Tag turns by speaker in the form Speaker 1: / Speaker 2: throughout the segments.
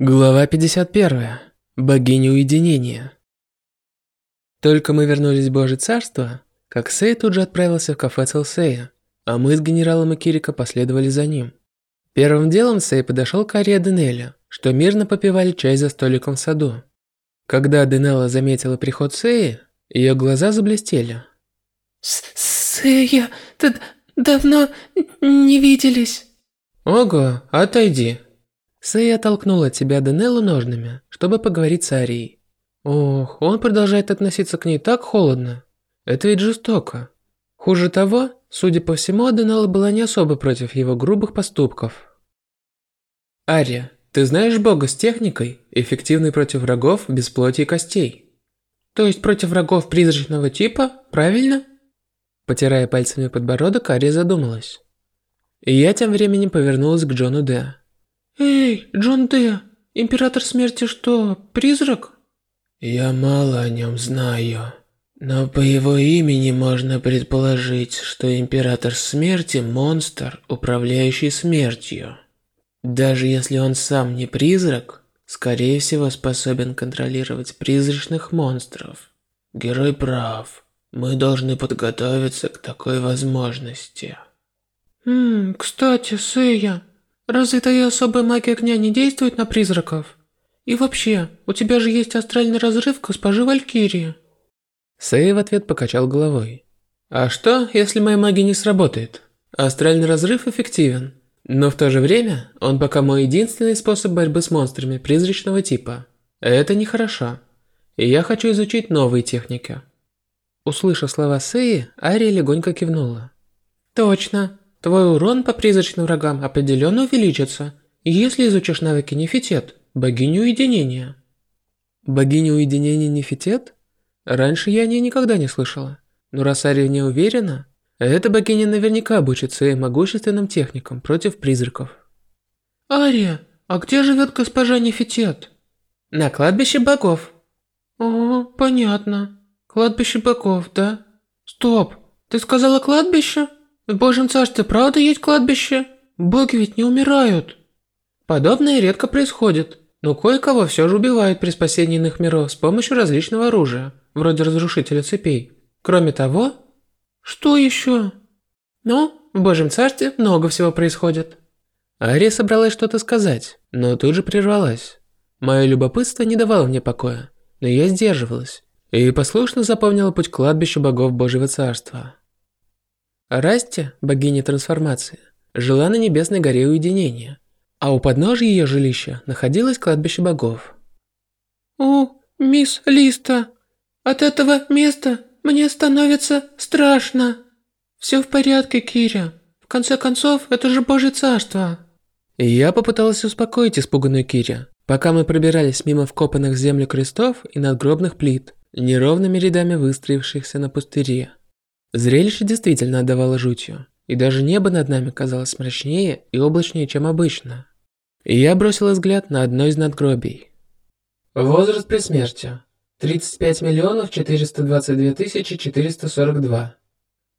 Speaker 1: Глава 51. Богиня уединения. Только мы вернулись в Божье Царство, как Сэй тут же отправился в кафе Целсея, а мы с генералом и последовали за ним. Первым делом Сэй подошел к Аре Денеля, что мирно попивали чай за столиком в саду. Когда Денелла заметила приход Сэя, ее глаза заблестели.
Speaker 2: «Сэя, давно не виделись».
Speaker 1: «Ого, отойди», Сэй оттолкнул от себя Денеллу ножными, чтобы поговорить с Арией. Ох, он продолжает относиться к ней так холодно. Это ведь жестоко. Хуже того, судя по всему, Аденелла была не особо против его грубых поступков. Ария, ты знаешь бога с техникой, эффективной против врагов без плоти и костей? То есть против врагов призрачного типа, правильно? Потирая пальцами подбородок, Ария задумалась. И я тем временем повернулась к Джону Д.
Speaker 2: «Эй, Джон Д, Император Смерти что, призрак?»
Speaker 3: «Я мало о нем знаю, но по его имени можно предположить, что Император Смерти – монстр, управляющий смертью. Даже если он сам не призрак, скорее всего способен контролировать призрачных монстров. Герой прав, мы должны подготовиться к такой возможности».
Speaker 2: «Ммм, кстати, Сэя, Разве твоя особая магия огня не действует на призраков? И вообще, у тебя же есть астральный разрыв госпожи Валькирии.
Speaker 1: Сэй в ответ покачал головой. А что, если моя магия не сработает? Астральный разрыв эффективен, но в то же время он пока мой единственный способ борьбы с монстрами призрачного типа. Это нехорошо. И я хочу изучить новые техники. Услышав слова Сэи, Ария легонько кивнула.
Speaker 2: Точно. Твой урон по призрачным врагам определенно увеличится, если изучишь навыки Нефитет, богиню уединения.
Speaker 1: Богиня уединения Нефитет? Раньше я о ней никогда не слышала. Но раз Ария не уверена, эта богиня наверняка обучит своим могущественным техникам против призраков.
Speaker 2: Ария, а где живет госпожа Нефитет?
Speaker 1: На кладбище богов.
Speaker 2: О, понятно. Кладбище богов, да? Стоп, ты сказала кладбище? В Божьем Царстве правда есть кладбище? Боги ведь не умирают.
Speaker 1: Подобное редко происходит, но кое-кого все же убивают при спасении иных миров с помощью различного оружия, вроде разрушителя цепей. Кроме того...
Speaker 2: Что еще?
Speaker 1: Ну, в Божьем Царстве много всего происходит. Ария собралась что-то сказать, но тут же прервалась. Мое любопытство не давало мне покоя, но я сдерживалась и послушно запомнила путь к кладбищу богов Божьего Царства. Расти, богиня трансформации, жила на небесной горе уединения, а у подножия ее жилища находилось кладбище богов.
Speaker 2: «О, мисс Листа, от этого места мне становится страшно. Все в порядке, Киря. В конце концов, это же Божье Царство».
Speaker 1: Я попыталась успокоить испуганную Киря, пока мы пробирались мимо вкопанных в землю крестов и надгробных плит, неровными рядами выстроившихся на пустыре. Зрелище действительно отдавало жутью, и даже небо над нами казалось мрачнее и облачнее, чем обычно. И я бросила взгляд на одно из надгробий. Возраст при смерти. 35 миллионов 422 тысячи 442.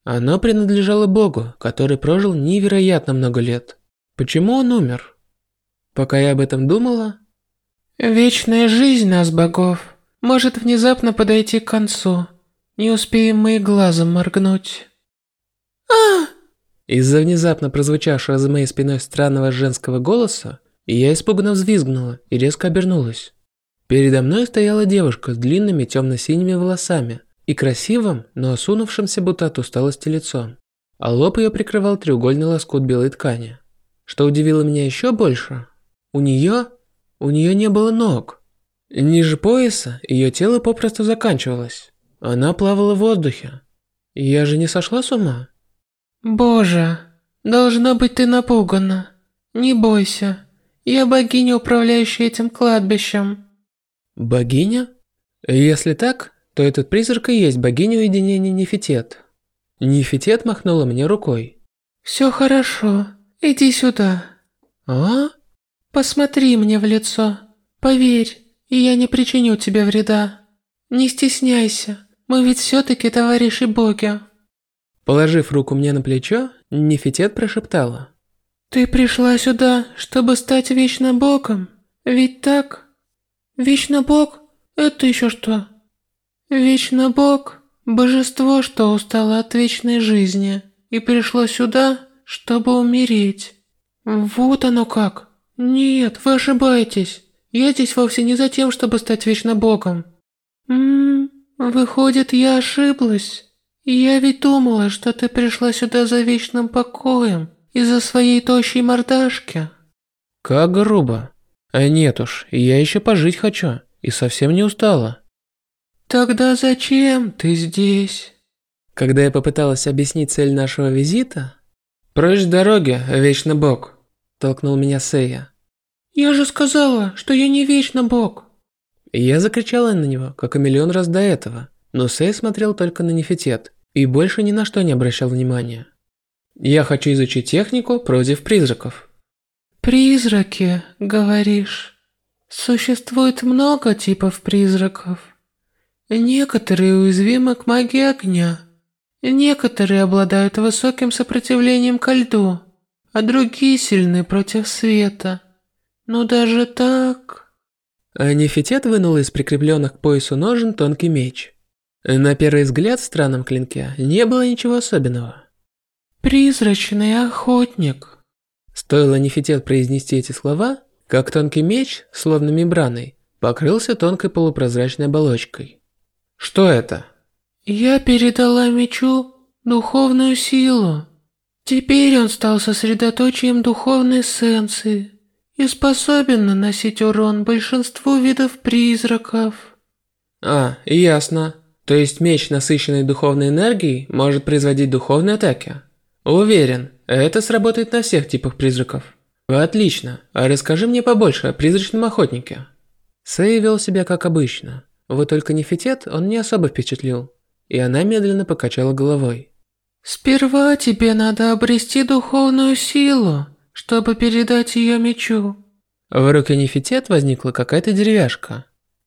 Speaker 1: Оно принадлежало Богу, который прожил невероятно много лет. Почему он умер? Пока я об этом думала...
Speaker 2: Вечная жизнь нас, богов, может внезапно подойти к концу. Не успеем мы и глазом моргнуть.
Speaker 1: а Из-за внезапно прозвучавшего за моей спиной странного женского голоса, я испуганно взвизгнула и резко обернулась. Передо мной стояла девушка с длинными темно-синими волосами и красивым, но осунувшимся будто от усталости лицом. А лоб ее прикрывал треугольный лоскут белой ткани. Что удивило меня еще больше, у нее, у нее не было ног. Ниже пояса ее тело попросту заканчивалось. Она плавала в воздухе. Я же не сошла с ума?
Speaker 2: Боже, должно быть ты напугана. Не бойся. Я богиня, управляющая этим кладбищем.
Speaker 1: Богиня? Если так, то этот призрак и есть богиня уединения Нефитет. Нефитет махнула мне рукой.
Speaker 2: Все хорошо. Иди сюда.
Speaker 1: А?
Speaker 2: Посмотри мне в лицо. Поверь, я не причиню тебе вреда. Не стесняйся. Мы ведь все-таки товарищи боги.
Speaker 1: Положив руку мне на плечо, Нефитет прошептала.
Speaker 2: Ты пришла сюда, чтобы стать вечно богом? Ведь так? Вечно Бог – это еще что? Вечно Бог – божество, что устало от вечной жизни и пришло сюда, чтобы умереть. Вот оно как. Нет, вы ошибаетесь. Я здесь вовсе не за тем, чтобы стать вечно Богом. Ммм, выходит, я ошиблась. Я ведь думала, что ты пришла сюда за вечным покоем из-за своей тощей мордашки.
Speaker 1: Как грубо. А нет уж, я еще пожить хочу и совсем не устала.
Speaker 2: Тогда зачем ты здесь?
Speaker 1: Когда я попыталась объяснить цель нашего визита... «Прочь с дороги, вечно бог!» – толкнул меня Сея.
Speaker 2: «Я же сказала, что я не вечно бог!»
Speaker 1: Я закричала на него, как и миллион раз до этого, но Сей смотрел только на нефитет и больше ни на что не обращал внимания. Я хочу изучить технику против призраков.
Speaker 2: Призраки, говоришь? Существует много типов призраков. Некоторые уязвимы к магии огня. Некоторые обладают высоким сопротивлением ко льду, а другие сильны против света. Но даже так...
Speaker 1: А Нефитет вынул из прикрепленных к поясу ножен тонкий меч. На первый взгляд в странном клинке не было ничего особенного.
Speaker 2: «Призрачный охотник»,
Speaker 1: Стоило Нефитет произнести эти слова, как тонкий меч, словно мембраной, покрылся тонкой полупрозрачной оболочкой. Что это?
Speaker 2: Я передала мечу духовную силу. Теперь он стал сосредоточием духовной эссенции и способен наносить урон большинству видов призраков.
Speaker 1: А, ясно. То есть меч, насыщенный духовной энергией, может производить духовные атаки? Уверен, это сработает на всех типах призраков. Отлично. А расскажи мне побольше о призрачном охотнике. Сэй вел себя как обычно. Вот только Нефитет он не особо впечатлил. И она медленно покачала головой.
Speaker 2: Сперва тебе надо обрести духовную силу, чтобы передать ее мечу.
Speaker 1: В руке Нефитет возникла какая-то деревяшка.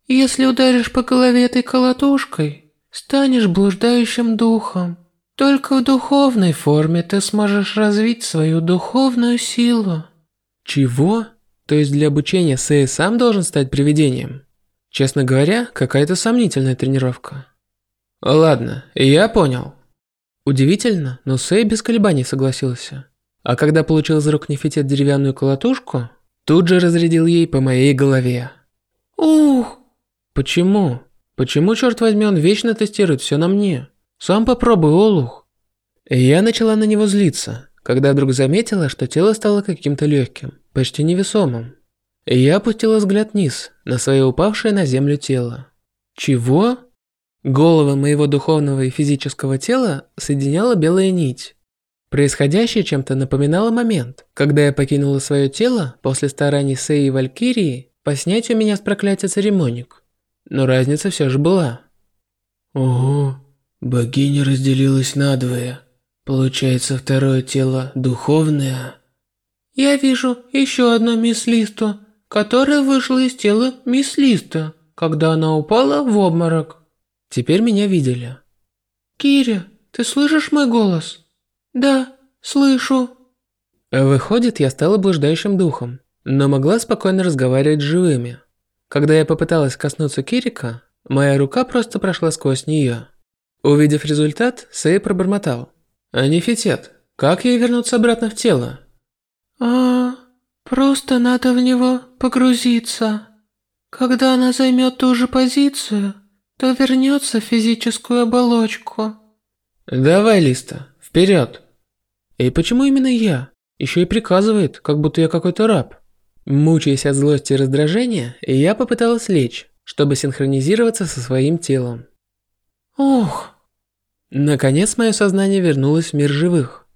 Speaker 2: Если ударишь по голове этой колотушкой, станешь блуждающим духом. Только в духовной форме ты сможешь развить свою духовную силу.
Speaker 1: Чего? То есть для обучения Сэй сам должен стать привидением? Честно говоря, какая-то сомнительная тренировка. Ладно, я понял. Удивительно, но Сэй без колебаний согласился. А когда получил из рук Нефитет деревянную колотушку, тут же разрядил ей по моей голове.
Speaker 2: Ух!
Speaker 1: Почему? Почему, черт возьми, он вечно тестирует все на мне? Сам попробуй, Олух. Я начала на него злиться, когда вдруг заметила, что тело стало каким-то легким, почти невесомым. Я опустила взгляд вниз, на свое упавшее на землю тело. Чего? Голова моего духовного и физического тела соединяла белая нить. Происходящее чем-то напоминало момент, когда я покинула свое тело после стараний Сеи и Валькирии по снятию меня с проклятия церемоник. Но разница все же была.
Speaker 3: Ого, Богиня разделилась надвое. Получается, второе тело духовное.
Speaker 2: Я вижу еще одну мисс Листу, которая вышла из тела мисс Листа, когда она упала в обморок.
Speaker 1: Теперь меня видели.
Speaker 2: Киря, ты слышишь мой голос? Да, слышу.
Speaker 1: Выходит, я стала блуждающим духом, но могла спокойно разговаривать с живыми. Когда я попыталась коснуться Кирика, моя рука просто прошла сквозь нее. Увидев результат, Сэй пробормотал. «Анифитет, как ей вернуться обратно в тело?»
Speaker 2: «А, просто надо в него погрузиться. Когда она займет ту же позицию, то вернется в физическую оболочку».
Speaker 1: «Давай, Листа, вперед!» «И почему именно я? Еще и приказывает, как будто я какой-то раб». Мучаясь от злости и раздражения, я попыталась лечь, чтобы синхронизироваться со своим телом.
Speaker 2: Ох,
Speaker 1: Наконец мое сознание вернулось в мир живых.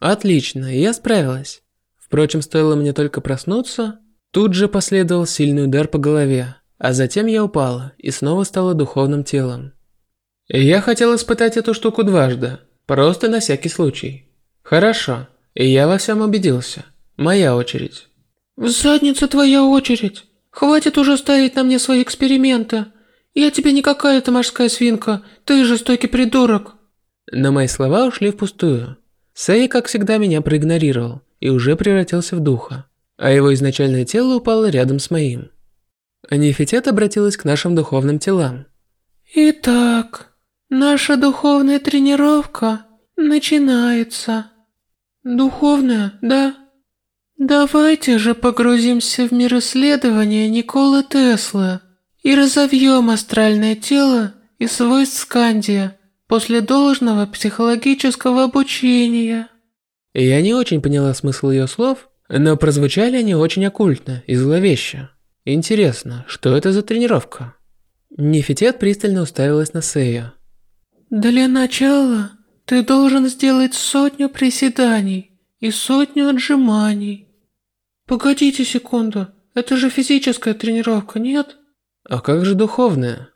Speaker 1: Отлично, я справилась. Впрочем, стоило мне только проснуться, тут же последовал сильный удар по голове, а затем я упала и снова стала духовным телом. Я хотел испытать эту штуку дважды, просто на всякий случай. Хорошо, и я во всем убедился. Моя очередь.
Speaker 2: В задницу твоя очередь. Хватит уже ставить на мне свои эксперименты. «Я тебе не какая-то морская свинка, ты жестокий придурок!»
Speaker 1: Но мои слова ушли впустую. Сэй, как всегда, меня проигнорировал и уже превратился в духа. а его изначальное тело упало рядом с моим. Нефитет обратилась к нашим духовным телам.
Speaker 2: Итак, наша духовная тренировка начинается. Духовная, да? Давайте же погрузимся в мир исследования Николы Теслы и разовьем астральное тело и свойств Скандия после должного психологического обучения.
Speaker 1: Я не очень поняла смысл ее слов, но прозвучали они очень оккультно и зловеще. Интересно, что это за тренировка? Нефитет пристально уставилась на Сею.
Speaker 2: Для начала ты должен сделать сотню приседаний и сотню отжиманий. Погодите секунду, это же физическая тренировка, нет?
Speaker 1: А как же духовная?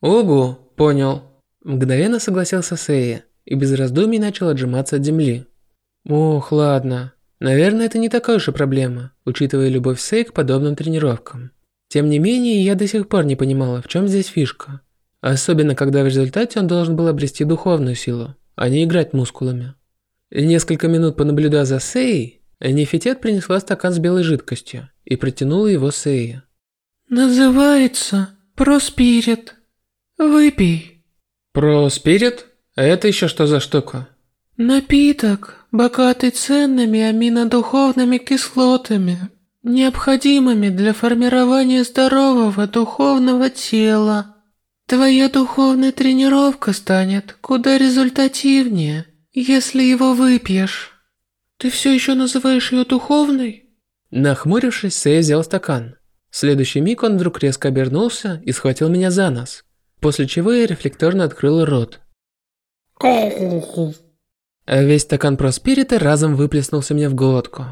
Speaker 1: Огу, понял. Мгновенно согласился Сея и без раздумий начал отжиматься от земли. Ох, ладно. Наверное, это не такая уж и проблема, учитывая любовь Сэй к подобным тренировкам. Тем не менее, я до сих пор не понимала, в чем здесь фишка. Особенно, когда в результате он должен был обрести духовную силу, а не играть мускулами. Несколько минут понаблюдав за Сей, Нефитет принесла стакан с белой жидкостью и протянула его Сее.
Speaker 2: «Называется Проспирит. Выпей».
Speaker 1: «Проспирит? А это еще что за штука?»
Speaker 2: «Напиток, богатый ценными аминодуховными кислотами, необходимыми для формирования здорового духовного тела. Твоя духовная тренировка станет куда результативнее, если его выпьешь. Ты все еще называешь ее духовной?
Speaker 1: Нахмурившись, Сэй взял стакан. В следующий миг он вдруг резко обернулся и схватил меня за нос, после чего я рефлекторно открыл рот. А весь стакан проспирита разом выплеснулся мне в глотку.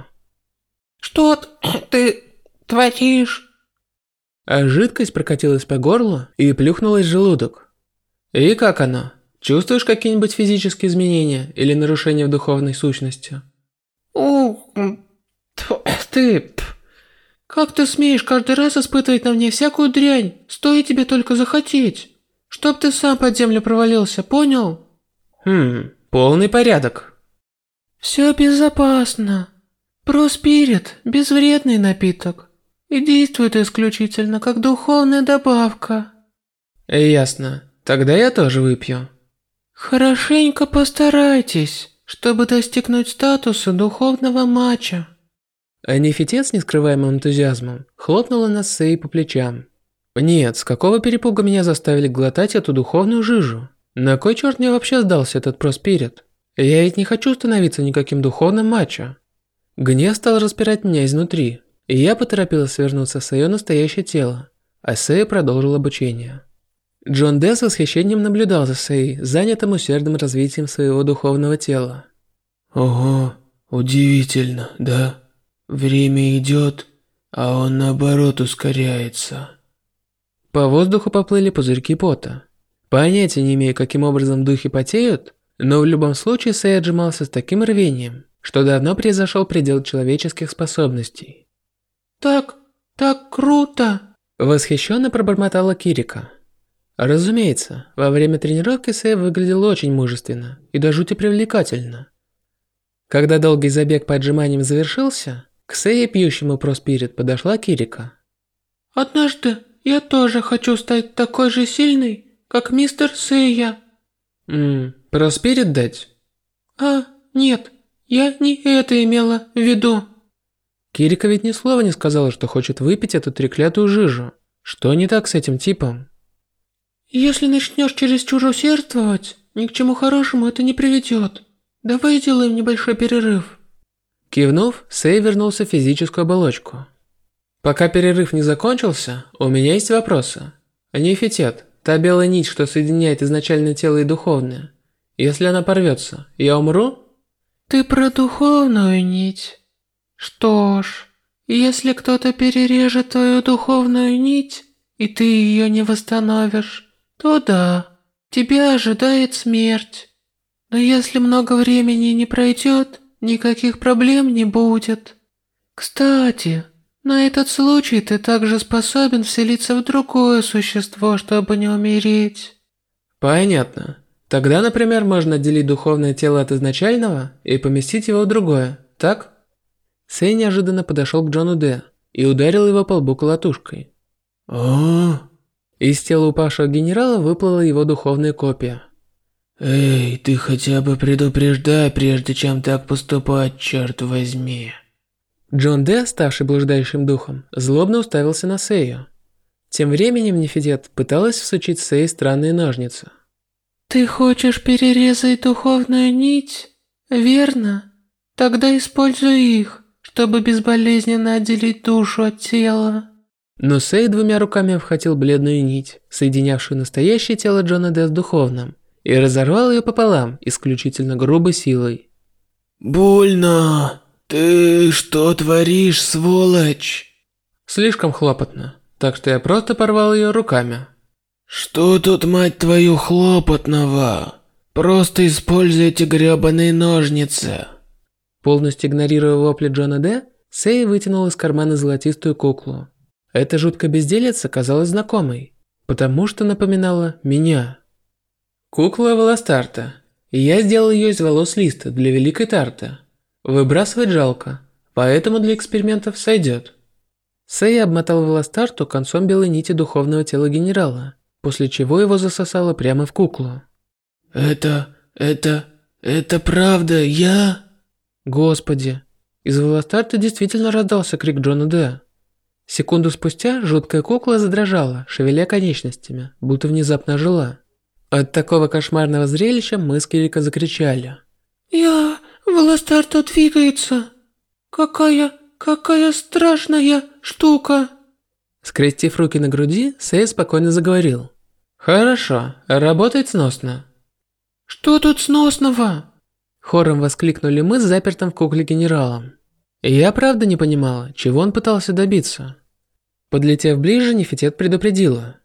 Speaker 2: Что ты творишь?
Speaker 1: А жидкость прокатилась по горлу и плюхнулась в желудок. И как оно? Чувствуешь какие-нибудь физические изменения или нарушения в духовной сущности?
Speaker 2: О, ты... Как ты смеешь каждый раз испытывать на мне всякую дрянь? Стоит тебе только захотеть. Чтоб ты сам под землю провалился, понял?
Speaker 1: Хм, полный порядок.
Speaker 2: Все безопасно. Проспирит – безвредный напиток и действует исключительно как духовная добавка.
Speaker 1: Ясно. Тогда я тоже выпью.
Speaker 2: Хорошенько постарайтесь, чтобы достигнуть статуса духовного матча.
Speaker 1: А Нефитет с нескрываемым энтузиазмом хлопнула на Сей по плечам. Нет, с какого перепуга меня заставили глотать эту духовную жижу? На кой черт мне вообще сдался этот проспирит? Я ведь не хочу становиться никаким духовным матча. Гнев стал распирать меня изнутри, я поторопилась вернуться в свое настоящее тело, а Сэй продолжил обучение. Джон Дэ с восхищением наблюдал за Сэй, занятым усердным развитием своего духовного тела.
Speaker 3: Ого, удивительно, да? Время идет, а он наоборот ускоряется.
Speaker 1: По воздуху поплыли пузырьки пота. Понятия не имею, каким образом духи потеют, но в любом случае Сэй отжимался с таким рвением, что давно произошел предел человеческих способностей.
Speaker 2: «Так, так круто!»
Speaker 1: Восхищенно пробормотала Кирика. Разумеется, во время тренировки Сэй выглядел очень мужественно и до жути привлекательно. Когда долгий забег по отжиманиям завершился, к Сэй, пьющему проспирит, подошла Кирика.
Speaker 2: «Однажды я тоже хочу стать такой же сильной, как мистер Сэя».
Speaker 1: «Ммм, проспирит дать?»
Speaker 2: «А, нет, я не это имела в виду.
Speaker 1: Кирика ведь ни слова не сказала, что хочет выпить эту треклятую жижу. Что не так с этим типом?
Speaker 2: Если начнешь чересчур усердствовать, ни к чему хорошему это не приведет. Давай сделаем небольшой перерыв.
Speaker 1: Кивнув, Сэй вернулся в физическую оболочку. Пока перерыв не закончился, у меня есть вопросы. Нефитет, та белая нить, что соединяет изначальное тело и духовное. Если она порвется, я умру?
Speaker 2: Ты про духовную нить? Что ж, если кто-то перережет твою духовную нить, и ты ее не восстановишь, то да, тебя ожидает смерть. Но если много времени не пройдет, никаких проблем не будет. Кстати, на этот случай ты также способен вселиться в другое существо, чтобы не умереть.
Speaker 1: Понятно. Тогда, например, можно отделить духовное тело от изначального и поместить его в другое, так? Сэй неожиданно подошел к Джону Д и ударил его по лбу колотушкой.
Speaker 3: О,
Speaker 1: Из тела упавшего генерала выплыла его духовная копия.
Speaker 3: эй, ты хотя бы предупреждай, прежде чем так поступать, черт возьми.
Speaker 1: Джон Д, ставший блуждающим духом, злобно уставился на Сэю. Тем временем Нефидет пыталась всучить Сэй странные ножницы.
Speaker 2: Ты хочешь перерезать духовную нить? Верно? Тогда используй их, чтобы безболезненно отделить душу от тела.
Speaker 1: Но Сэй двумя руками обхватил бледную нить, соединявшую настоящее тело Джона Д с духовным, и разорвал ее пополам исключительно грубой силой.
Speaker 3: Больно. Ты что творишь, сволочь?
Speaker 1: Слишком хлопотно, так что я просто порвал ее руками.
Speaker 3: Что тут, мать твою, хлопотного? Просто используй эти грёбаные ножницы.
Speaker 1: Полностью игнорируя вопли Джона Д, Сэй вытянул из кармана золотистую куклу. Эта жуткая безделица казалась знакомой, потому что напоминала меня. Кукла Волостарта. Я сделал ее из волос листа для Великой Тарты. Выбрасывать жалко, поэтому для экспериментов сойдет. Сэй обмотал Волостарту концом белой нити духовного тела генерала, после чего его засосало прямо в куклу.
Speaker 3: Это, это, это правда, я...
Speaker 1: Господи. Из Волостарта действительно раздался крик Джона Д. Секунду спустя жуткая кукла задрожала, шевеля конечностями, будто внезапно жила. От такого кошмарного зрелища мы с Кирико закричали.
Speaker 2: Я... Волостарта двигается. Какая... какая страшная штука.
Speaker 1: Скрестив руки на груди, Сэй спокойно заговорил. «Хорошо, работает сносно».
Speaker 2: Что тут сносного?
Speaker 1: Хором воскликнули мы с запертым в кукле генералом. И я правда не понимала, чего он пытался добиться. Подлетев ближе, Нефитет предупредила.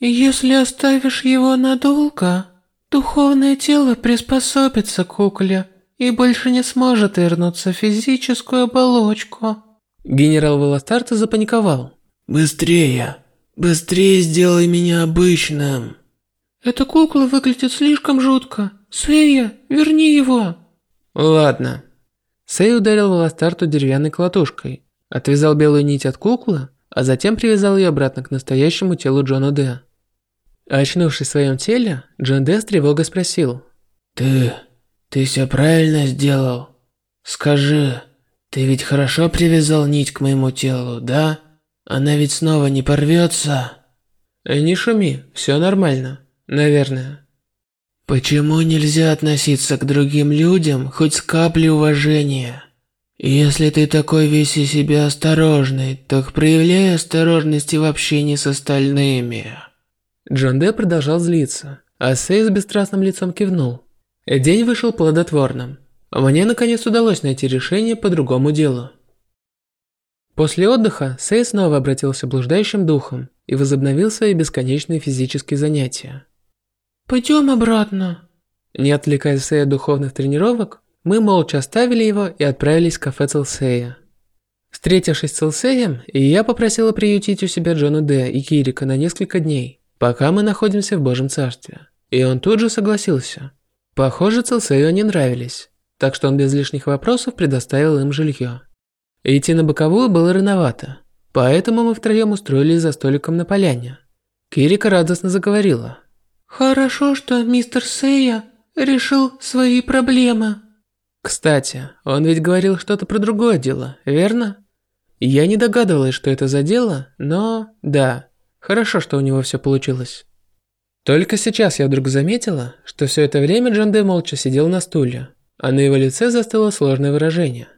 Speaker 2: Если оставишь его надолго, духовное тело приспособится к кукле и больше не сможет вернуться в физическую оболочку.
Speaker 1: Генерал Волостарта запаниковал.
Speaker 3: Быстрее, быстрее сделай меня обычным.
Speaker 2: Эта кукла выглядит слишком жутко. Сэя, верни его.
Speaker 1: Ладно. Сэй ударил Волостарту деревянной колотушкой, отвязал белую нить от куклы, а затем привязал ее обратно к настоящему телу Джона Д. Очнувшись в своем теле, Джон Д с тревогой спросил.
Speaker 3: Ты... ты все правильно сделал? Скажи, ты ведь хорошо привязал нить к моему телу, да? Она ведь снова не порвется?
Speaker 1: «Э, «Не шуми, все нормально, наверное».
Speaker 3: Почему нельзя относиться к другим людям хоть с каплей уважения? Если ты такой весь из себя осторожный, так проявляй осторожность и в общении с остальными.
Speaker 1: Джон Д продолжал злиться, а Сэй с бесстрастным лицом кивнул. День вышел плодотворным. Мне наконец удалось найти решение по другому делу. После отдыха Сэй снова обратился блуждающим духом и возобновил свои бесконечные физические занятия.
Speaker 2: Пойдем обратно.
Speaker 1: Не отвлекаясь от духовных тренировок, мы молча оставили его и отправились в кафе Целсея. Встретившись с Целсеем, я попросила приютить у себя Джона Д и Кирика на несколько дней, пока мы находимся в Божьем Царстве. И он тут же согласился. Похоже, Целсею они нравились, так что он без лишних вопросов предоставил им жилье. Идти на боковую было рановато, поэтому мы втроем устроились за столиком на поляне. Кирика радостно заговорила.
Speaker 2: Хорошо, что мистер Сэя решил свои проблемы.
Speaker 1: Кстати, он ведь говорил что-то про другое дело, верно? Я не догадывалась, что это за дело, но да, хорошо, что у него все получилось. Только сейчас я вдруг заметила, что все это время Джанде молча сидел на стуле, а на его лице застыло сложное выражение.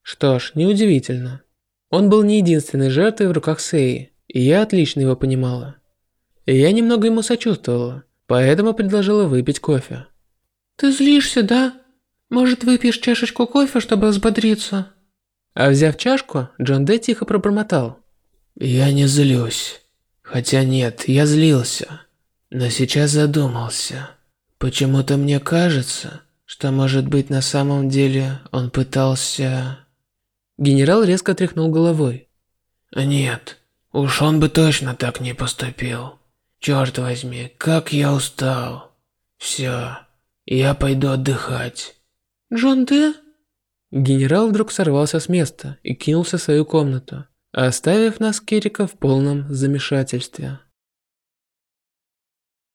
Speaker 1: Что ж, неудивительно. Он был не единственной жертвой в руках Сеи, и я отлично его понимала. И я немного ему сочувствовала, поэтому предложила выпить кофе.
Speaker 2: Ты злишься, да? Может, выпьешь чашечку кофе, чтобы взбодриться?
Speaker 1: А взяв чашку, Джон Дэ тихо пробормотал.
Speaker 3: Я не злюсь. Хотя нет, я злился. Но сейчас задумался. Почему-то мне кажется, что может быть на самом деле он пытался...
Speaker 1: Генерал резко тряхнул головой.
Speaker 3: Нет, уж он бы точно так не поступил. Черт возьми, как я устал. Все, я пойду отдыхать.
Speaker 2: Джон Д?
Speaker 1: Генерал вдруг сорвался с места и кинулся в свою комнату, оставив нас Кирика в полном замешательстве.